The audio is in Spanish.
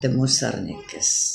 de musárniques